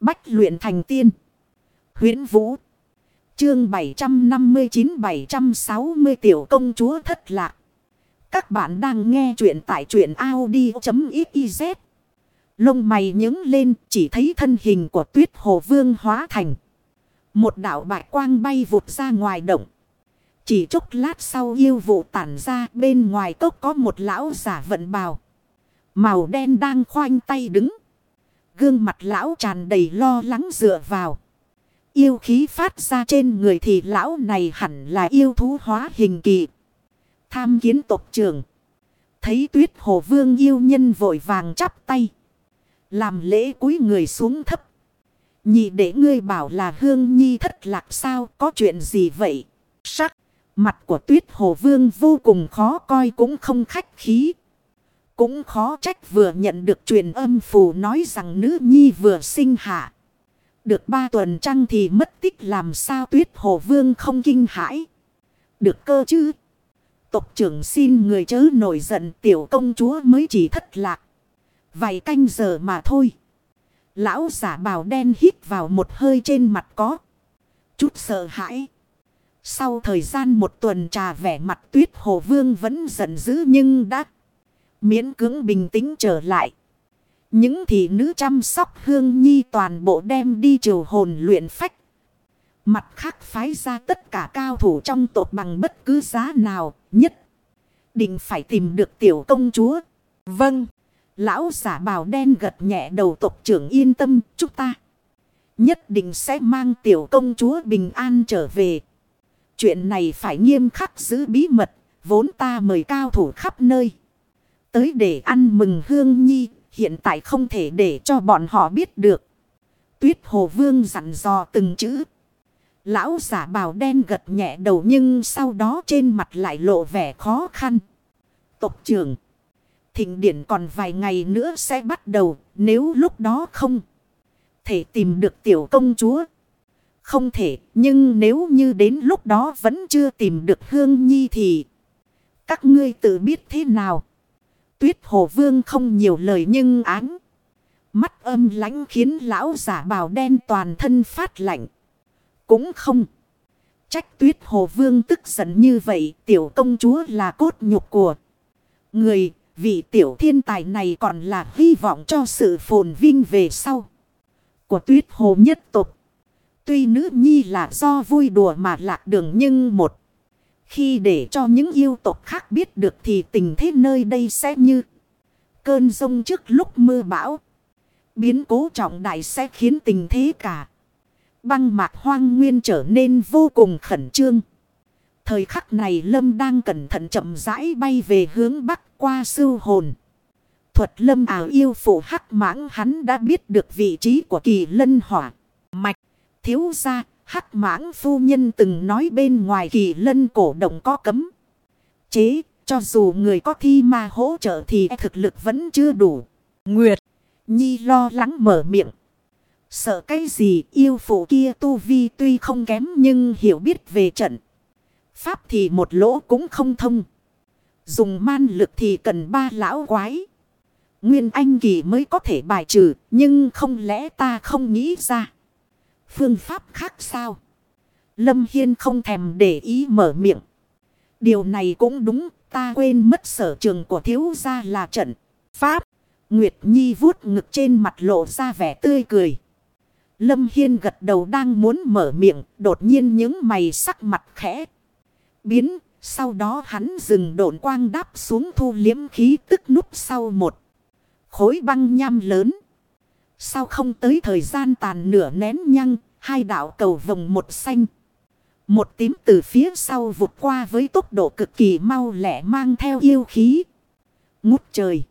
Bách luyện thành tiên. huyễn Vũ. Chương 759-760 tiểu công chúa thất lạc. Các bạn đang nghe truyện tại truyện Audi.xyz. Lông mày nhướng lên, chỉ thấy thân hình của tuyết hồ vương hóa thành. Một đảo bạch quang bay vụt ra ngoài động. Chỉ chốc lát sau yêu vụ tản ra, bên ngoài cốc có một lão giả vận bào. Màu đen đang khoanh tay đứng. Gương mặt lão tràn đầy lo lắng dựa vào. Yêu khí phát ra trên người thì lão này hẳn là yêu thú hóa hình kỳ. Tham kiến tộc trưởng. Thấy tuyết hồ vương yêu nhân vội vàng chắp tay. Làm lễ cúi người xuống thấp. Nhị để ngươi bảo là hương nhi thất lạc sao, có chuyện gì vậy? Sắc. Mặt của tuyết hồ vương vô cùng khó coi cũng không khách khí. Cũng khó trách vừa nhận được truyền âm phù nói rằng nữ nhi vừa sinh hạ. Được ba tuần trăng thì mất tích làm sao tuyết hồ vương không kinh hãi. Được cơ chứ. Tộc trưởng xin người chớ nổi giận tiểu công chúa mới chỉ thất lạc. Vài canh giờ mà thôi. Lão giả bào đen hít vào một hơi trên mặt có. Chút sợ hãi. Sau thời gian một tuần trà vẻ mặt tuyết hồ vương vẫn giận dữ nhưng đã miễn cưỡng bình tĩnh trở lại. Những thị nữ chăm sóc hương nhi toàn bộ đem đi triều hồn luyện phách. Mặt khác phái ra tất cả cao thủ trong tộc bằng bất cứ giá nào nhất. Định phải tìm được tiểu công chúa. Vâng. Lão giả bào đen gật nhẹ đầu tộc trưởng yên tâm chúng ta. Nhất định sẽ mang tiểu công chúa bình an trở về. Chuyện này phải nghiêm khắc giữ bí mật. Vốn ta mời cao thủ khắp nơi. Tới để ăn mừng hương nhi. Hiện tại không thể để cho bọn họ biết được. Tuyết hồ vương dặn dò từng chữ. Lão giả bào đen gật nhẹ đầu nhưng sau đó trên mặt lại lộ vẻ khó khăn. Tộc trưởng. Thịnh điển còn vài ngày nữa sẽ bắt đầu, nếu lúc đó không thể tìm được tiểu công chúa. Không thể, nhưng nếu như đến lúc đó vẫn chưa tìm được hương nhi thì các ngươi tự biết thế nào. Tuyết hồ vương không nhiều lời nhưng áng. Mắt âm lãnh khiến lão giả bào đen toàn thân phát lạnh. Cũng không. Trách tuyết hồ vương tức giận như vậy, tiểu công chúa là cốt nhục của người. Vị tiểu thiên tài này còn là hy vọng cho sự phồn vinh về sau. Của tuyết hồ nhất tục. Tuy nữ nhi là do vui đùa mà lạc đường nhưng một. Khi để cho những yêu tộc khác biết được thì tình thế nơi đây sẽ như cơn rông trước lúc mưa bão. Biến cố trọng đại sẽ khiến tình thế cả. Băng mạc hoang nguyên trở nên vô cùng khẩn trương. Thời khắc này Lâm đang cẩn thận chậm rãi bay về hướng bắc qua sưu hồn. Thuật Lâm ảo yêu phụ hắc mãng hắn đã biết được vị trí của kỳ lân hỏa. Mạch, thiếu ra, hắc mãng phu nhân từng nói bên ngoài kỳ lân cổ động có cấm. Chế, cho dù người có thi ma hỗ trợ thì e thực lực vẫn chưa đủ. Nguyệt, Nhi lo lắng mở miệng. Sợ cái gì yêu phụ kia tu vi tuy không kém nhưng hiểu biết về trận. Pháp thì một lỗ cũng không thông. Dùng man lực thì cần ba lão quái. Nguyên Anh Kỳ mới có thể bài trừ. Nhưng không lẽ ta không nghĩ ra. Phương pháp khác sao? Lâm Hiên không thèm để ý mở miệng. Điều này cũng đúng. Ta quên mất sở trường của thiếu gia là trận. Pháp. Nguyệt Nhi vuốt ngực trên mặt lộ ra vẻ tươi cười. Lâm Hiên gật đầu đang muốn mở miệng. Đột nhiên những mày sắc mặt khẽ biến. Sau đó hắn dừng độn quang đáp xuống thu liếm khí tức núp sau một khối băng nham lớn sao không tới thời gian tàn nửa nén nhăng, hai đạo cầu vòng một xanh. Một tím từ phía sau vụt qua với tốc độ cực kỳ mau lẻ mang theo yêu khí. Ngút trời.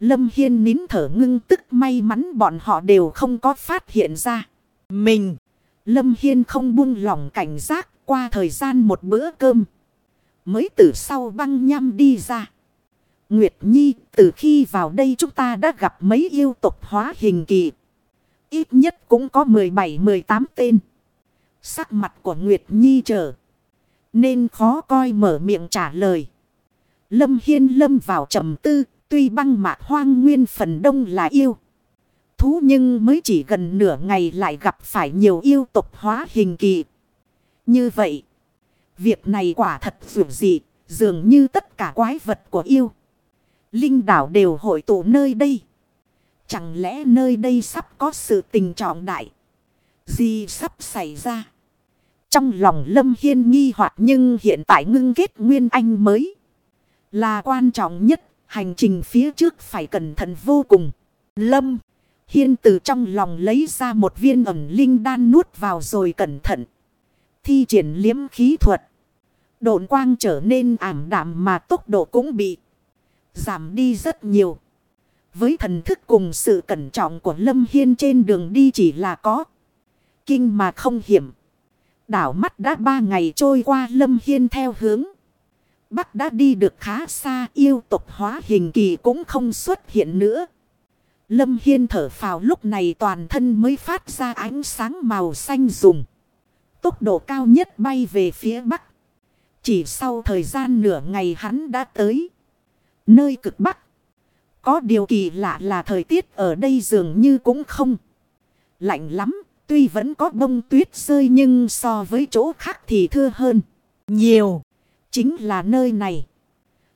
Lâm Hiên nín thở ngưng tức may mắn bọn họ đều không có phát hiện ra. Mình. Lâm Hiên không buông lỏng cảnh giác qua thời gian một bữa cơm. Mới từ sau băng nhăm đi ra. Nguyệt Nhi, từ khi vào đây chúng ta đã gặp mấy yêu tộc hóa hình kỳ. Ít nhất cũng có 17-18 tên. Sắc mặt của Nguyệt Nhi trở. Nên khó coi mở miệng trả lời. Lâm Hiên lâm vào trầm tư. Tuy băng mạc hoang nguyên phần đông là yêu. thú nhưng mới chỉ gần nửa ngày lại gặp phải nhiều yêu tộc hóa hình kỳ. Như vậy, việc này quả thật dù dị, dường như tất cả quái vật của yêu. Linh đảo đều hội tụ nơi đây. Chẳng lẽ nơi đây sắp có sự tình trọng đại? Gì sắp xảy ra? Trong lòng Lâm Hiên nghi hoặc nhưng hiện tại ngưng kết Nguyên Anh mới. Là quan trọng nhất, hành trình phía trước phải cẩn thận vô cùng. Lâm Hiên từ trong lòng lấy ra một viên ẩm linh đan nuốt vào rồi cẩn thận. Thi triển liếm khí thuật. Độn quang trở nên ảm đạm mà tốc độ cũng bị giảm đi rất nhiều. Với thần thức cùng sự cẩn trọng của Lâm Hiên trên đường đi chỉ là có kinh mà không hiểm. Đảo mắt đã ba ngày trôi qua, Lâm Hiên theo hướng. Bắc đã đi được khá xa, yêu tục hóa hình kỳ cũng không xuất hiện nữa. Lâm Hiên thở phào, lúc này toàn thân mới phát ra ánh sáng màu xanh dùng. Tốc độ cao nhất bay về phía Bắc. Chỉ sau thời gian nửa ngày hắn đã tới. Nơi cực Bắc. Có điều kỳ lạ là thời tiết ở đây dường như cũng không. Lạnh lắm. Tuy vẫn có bông tuyết rơi nhưng so với chỗ khác thì thưa hơn. Nhiều. Chính là nơi này.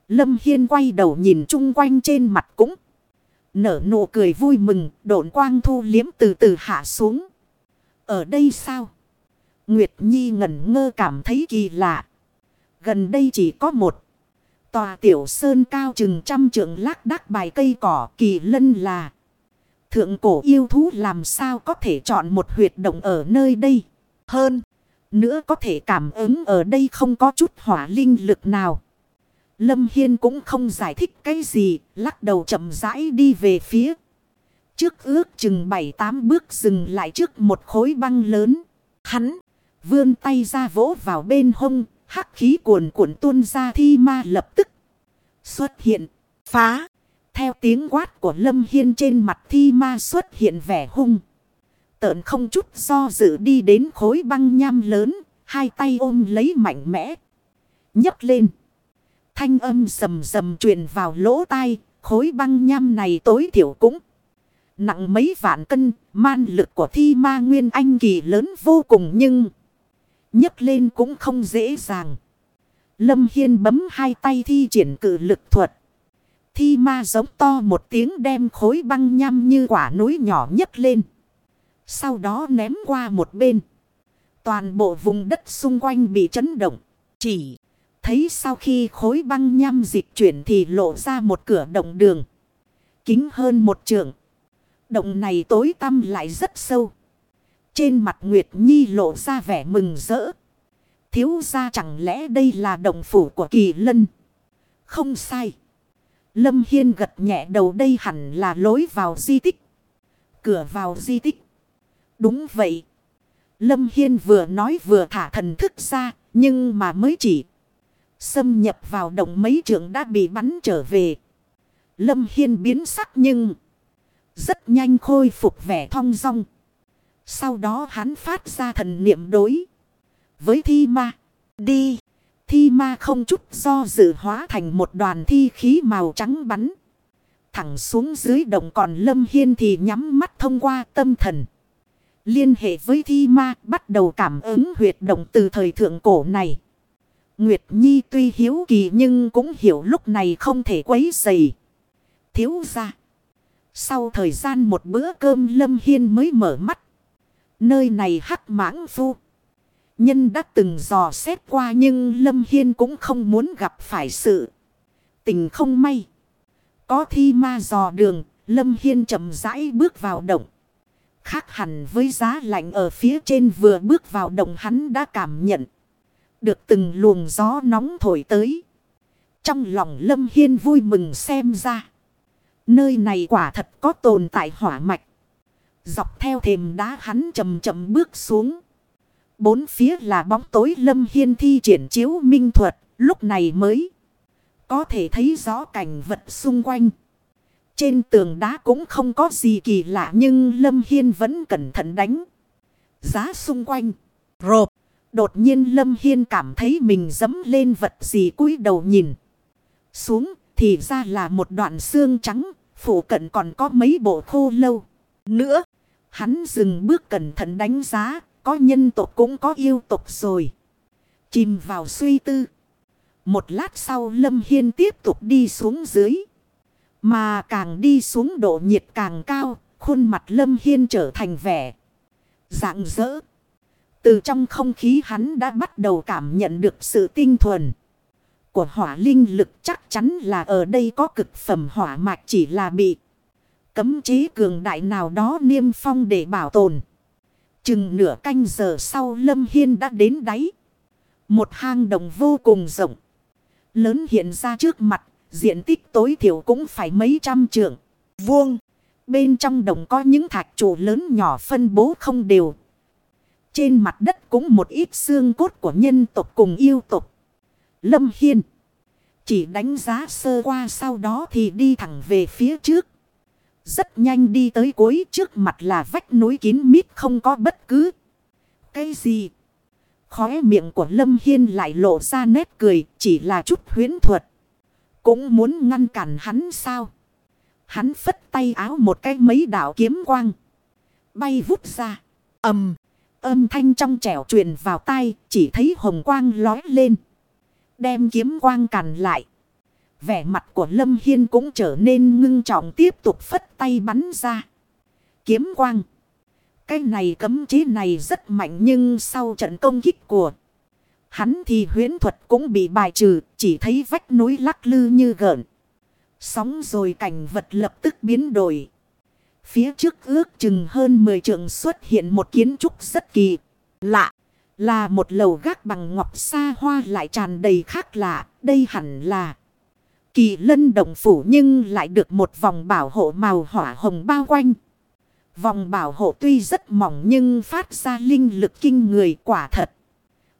Lâm Hiên quay đầu nhìn chung quanh trên mặt cũng. Nở nụ cười vui mừng. Độn quang thu liếm từ từ hạ xuống. Ở đây sao? Nguyệt Nhi ngẩn ngơ cảm thấy kỳ lạ. Gần đây chỉ có một. Tòa tiểu sơn cao chừng trăm trượng lác đác bài cây cỏ kỳ lân là. Thượng cổ yêu thú làm sao có thể chọn một huyệt động ở nơi đây. Hơn. Nữa có thể cảm ứng ở đây không có chút hỏa linh lực nào. Lâm Hiên cũng không giải thích cái gì. Lắc đầu chậm rãi đi về phía. Trước ước chừng bảy tám bước dừng lại trước một khối băng lớn. Hắn vươn tay ra vỗ vào bên hông. Hắc khí cuồn cuộn tuôn ra thi ma lập tức. Xuất hiện. Phá. Theo tiếng quát của Lâm Hiên trên mặt thi ma xuất hiện vẻ hung. Tợn không chút do dự đi đến khối băng nham lớn. Hai tay ôm lấy mạnh mẽ. nhấc lên. Thanh âm sầm sầm truyền vào lỗ tai. Khối băng nham này tối thiểu cũng. Nặng mấy vạn cân. Man lực của thi ma nguyên anh kỳ lớn vô cùng nhưng nhấc lên cũng không dễ dàng. Lâm Hiên bấm hai tay thi triển cử lực thuật. Thi ma giống to một tiếng đem khối băng nhăm như quả núi nhỏ nhấc lên. Sau đó ném qua một bên. Toàn bộ vùng đất xung quanh bị chấn động. Chỉ thấy sau khi khối băng nhăm dịch chuyển thì lộ ra một cửa động đường. Kính hơn một trường. Động này tối tăm lại rất sâu. Trên mặt Nguyệt Nhi lộ ra vẻ mừng rỡ. Thiếu ra chẳng lẽ đây là đồng phủ của kỳ lân? Không sai. Lâm Hiên gật nhẹ đầu đây hẳn là lối vào di tích. Cửa vào di tích. Đúng vậy. Lâm Hiên vừa nói vừa thả thần thức ra. Nhưng mà mới chỉ. Xâm nhập vào động mấy trường đã bị bắn trở về. Lâm Hiên biến sắc nhưng. Rất nhanh khôi phục vẻ thong dong. Sau đó hắn phát ra thần niệm đối. Với thi ma. Đi. Thi ma không chút do dự hóa thành một đoàn thi khí màu trắng bắn. Thẳng xuống dưới đồng còn lâm hiên thì nhắm mắt thông qua tâm thần. Liên hệ với thi ma, bắt đầu cảm ứng huyệt động từ thời thượng cổ này. Nguyệt Nhi tuy hiếu kỳ nhưng cũng hiểu lúc này không thể quấy dày. Thiếu ra. Sau thời gian một bữa cơm Lâm Hiên mới mở mắt. Nơi này hắc mãng phu. Nhân đã từng dò xét qua nhưng Lâm Hiên cũng không muốn gặp phải sự tình không may. Có thi ma dò đường, Lâm Hiên chậm rãi bước vào động. Khác hẳn với giá lạnh ở phía trên vừa bước vào động hắn đã cảm nhận. Được từng luồng gió nóng thổi tới. Trong lòng Lâm Hiên vui mừng xem ra. Nơi này quả thật có tồn tại hỏa mạch. Dọc theo thềm đá hắn chậm chậm bước xuống. Bốn phía là bóng tối lâm hiên thi triển chiếu minh thuật, lúc này mới có thể thấy rõ cảnh vật xung quanh. Trên tường đá cũng không có gì kỳ lạ nhưng lâm hiên vẫn cẩn thận đánh. Giá xung quanh. Rộp. Đột nhiên lâm hiên cảm thấy mình dấm lên vật gì cúi đầu nhìn. Xuống thì ra là một đoạn xương trắng, phủ cận còn có mấy bộ khô lâu. nữa. Hắn dừng bước cẩn thận đánh giá, có nhân tộc cũng có yêu tộc rồi. Chìm vào suy tư. Một lát sau Lâm Hiên tiếp tục đi xuống dưới. Mà càng đi xuống độ nhiệt càng cao, khuôn mặt Lâm Hiên trở thành vẻ. Dạng dỡ. Từ trong không khí hắn đã bắt đầu cảm nhận được sự tinh thuần. Của hỏa linh lực chắc chắn là ở đây có cực phẩm hỏa mạch chỉ là bị cấm chế cường đại nào đó niêm phong để bảo tồn. Chừng nửa canh giờ sau Lâm Hiên đã đến đáy. Một hang động vô cùng rộng. Lớn hiện ra trước mặt, diện tích tối thiểu cũng phải mấy trăm trượng. Vuông, bên trong đồng có những thạch trụ lớn nhỏ phân bố không đều. Trên mặt đất cũng một ít xương cốt của nhân tộc cùng yêu tộc. Lâm Hiên chỉ đánh giá sơ qua sau đó thì đi thẳng về phía trước. Rất nhanh đi tới cuối trước mặt là vách núi kín mít không có bất cứ cái gì. Khóe miệng của Lâm Hiên lại lộ ra nét cười, chỉ là chút huyến thuật. Cũng muốn ngăn cản hắn sao? Hắn phất tay áo một cái mấy đạo kiếm quang. Bay vút ra. ầm Âm thanh trong trẻo truyền vào tai, chỉ thấy hồng quang lói lên. Đem kiếm quang càn lại. Vẻ mặt của Lâm Hiên cũng trở nên ngưng trọng tiếp tục phất tay bắn ra. Kiếm quang. Cái này cấm chế này rất mạnh nhưng sau trận công kích của hắn thì huyến thuật cũng bị bài trừ, chỉ thấy vách núi lắc lư như gợn. Sóng rồi cảnh vật lập tức biến đổi. Phía trước ước chừng hơn 10 trượng xuất hiện một kiến trúc rất kỳ lạ. Là một lầu gác bằng ngọc xa hoa lại tràn đầy khác lạ. Đây hẳn là kỳ lân đồng phủ nhưng lại được một vòng bảo hộ màu hỏa hồng bao quanh. Vòng bảo hộ tuy rất mỏng nhưng phát ra linh lực kinh người quả thật.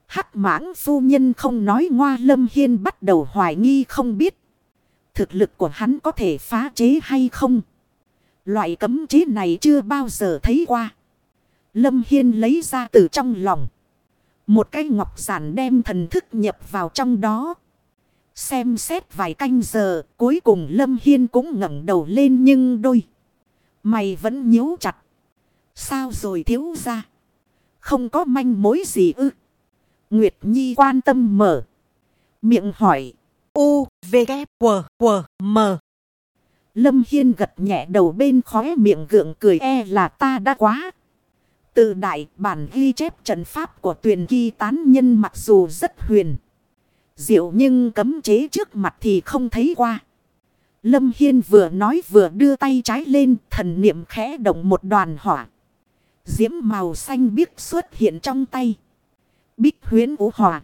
Hắc mãng phu nhân không nói ngoa lâm hiên bắt đầu hoài nghi không biết. Thực lực của hắn có thể phá chế hay không? Loại cấm chế này chưa bao giờ thấy qua. Lâm Hiên lấy ra từ trong lòng. Một cái ngọc giản đem thần thức nhập vào trong đó. Xem xét vài canh giờ, cuối cùng Lâm Hiên cũng ngẩng đầu lên nhưng đôi. Mày vẫn nhíu chặt. Sao rồi thiếu ra? Không có manh mối gì ư? Nguyệt Nhi quan tâm mở. Miệng hỏi. U, V, K, W, W, M. Lâm Hiên gật nhẹ đầu bên khóe miệng gượng cười e là ta đã quá. Từ đại bản ghi chép trận pháp của tuyển kỳ tán nhân mặc dù rất huyền. Diệu nhưng cấm chế trước mặt thì không thấy qua. Lâm Hiên vừa nói vừa đưa tay trái lên, thần niệm khẽ động một đoàn hỏa. Diễm màu xanh biếc xuất hiện trong tay. Bích huyến ủ hỏa.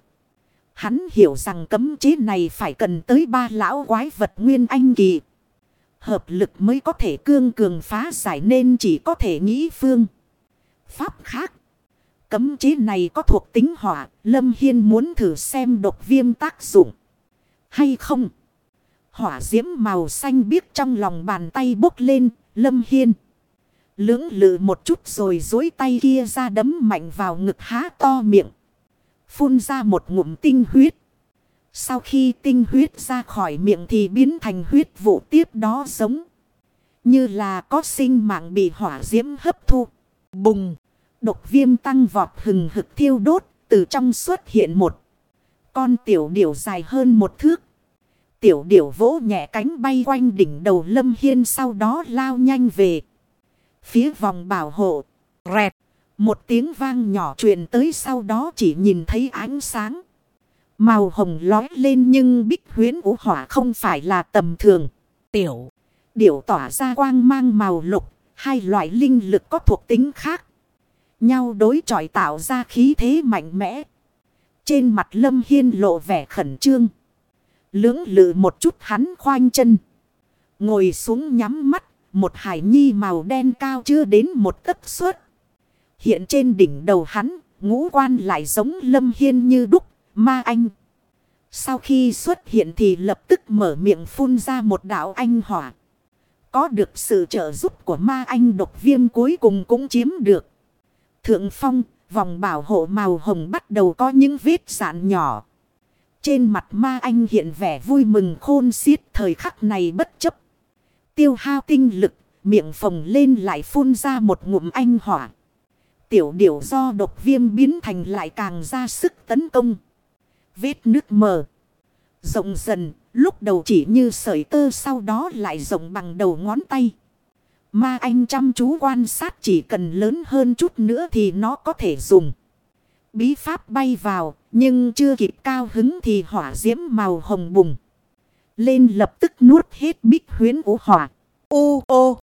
Hắn hiểu rằng cấm chế này phải cần tới ba lão quái vật nguyên anh kỳ. Hợp lực mới có thể cương cường phá giải nên chỉ có thể nghĩ phương. Pháp khác. Cấm chế này có thuộc tính hỏa. Lâm Hiên muốn thử xem độc viêm tác dụng. Hay không? Hỏa diễm màu xanh biếc trong lòng bàn tay bốc lên. Lâm Hiên. Lưỡng lự một chút rồi dối tay kia ra đấm mạnh vào ngực há to miệng. Phun ra một ngụm tinh huyết. Sau khi tinh huyết ra khỏi miệng thì biến thành huyết vụ tiếp đó giống. Như là có sinh mạng bị hỏa diễm hấp thu. Bùng. Độc viêm tăng vọt hừng hực thiêu đốt. Từ trong xuất hiện một. Con tiểu điểu dài hơn một thước. Tiểu điểu vỗ nhẹ cánh bay quanh đỉnh đầu lâm hiên sau đó lao nhanh về. Phía vòng bảo hộ. Rẹt. Một tiếng vang nhỏ truyền tới sau đó chỉ nhìn thấy ánh sáng. Màu hồng lói lên nhưng bích huyến vũ hỏa không phải là tầm thường. Tiểu. Điểu tỏa ra quang mang màu lục. Hai loại linh lực có thuộc tính khác. Nhau đối chọi tạo ra khí thế mạnh mẽ. Trên mặt lâm hiên lộ vẻ khẩn trương. Lưỡng lự một chút hắn khoanh chân. Ngồi xuống nhắm mắt. Một hải nhi màu đen cao chưa đến một tấc suốt. Hiện trên đỉnh đầu hắn, ngũ quan lại giống lâm hiên như đúc, ma anh. Sau khi xuất hiện thì lập tức mở miệng phun ra một đạo anh hỏa. Có được sự trợ giúp của ma anh độc viêm cuối cùng cũng chiếm được. Thượng phong, vòng bảo hộ màu hồng bắt đầu có những vết sạn nhỏ. Trên mặt ma anh hiện vẻ vui mừng khôn xiết thời khắc này bất chấp. Tiêu hao tinh lực, miệng phồng lên lại phun ra một ngụm anh hỏa. Tiểu điểu do độc viêm biến thành lại càng ra sức tấn công. Vết nước mờ. Rộng dần, lúc đầu chỉ như sợi tơ sau đó lại rộng bằng đầu ngón tay. Ma anh chăm chú quan sát chỉ cần lớn hơn chút nữa thì nó có thể dùng. Bí pháp bay vào, nhưng chưa kịp cao hứng thì hỏa diễm màu hồng bùng. Lên lập tức nuốt hết bích huyến của hỏa. Ô ô!